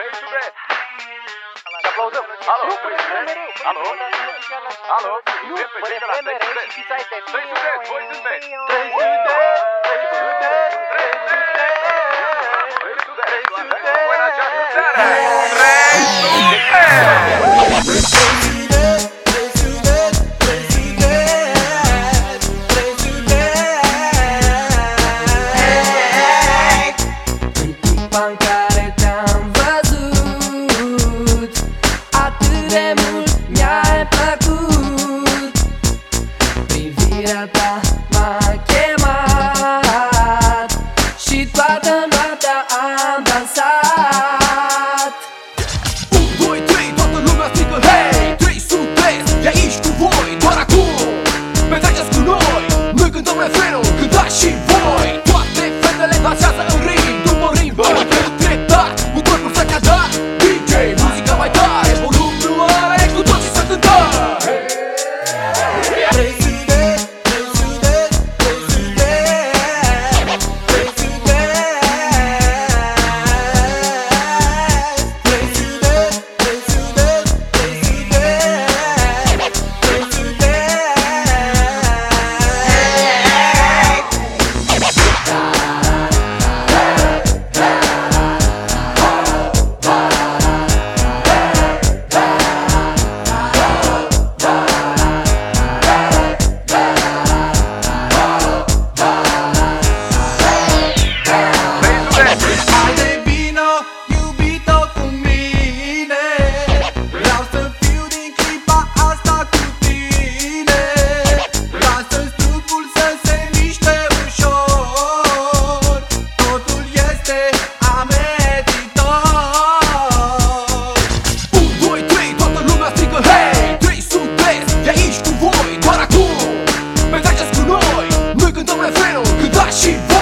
mecbure. Aplausos. Alo. Alo. Alo. Representa la iść tu w one friend on 그다시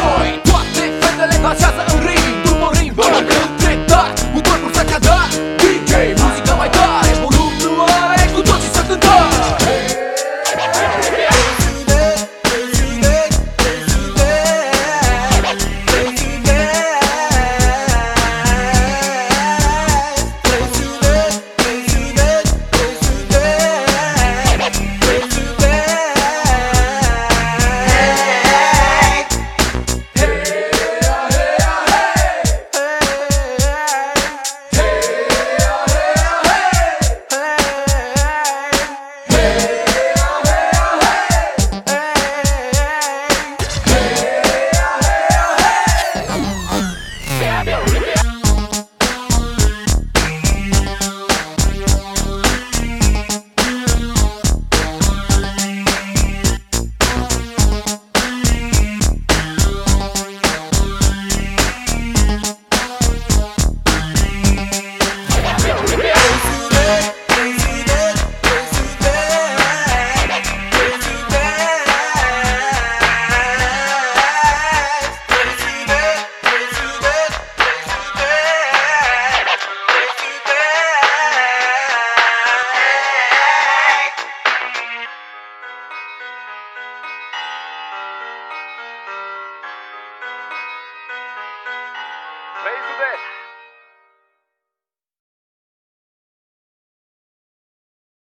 Fez o dele.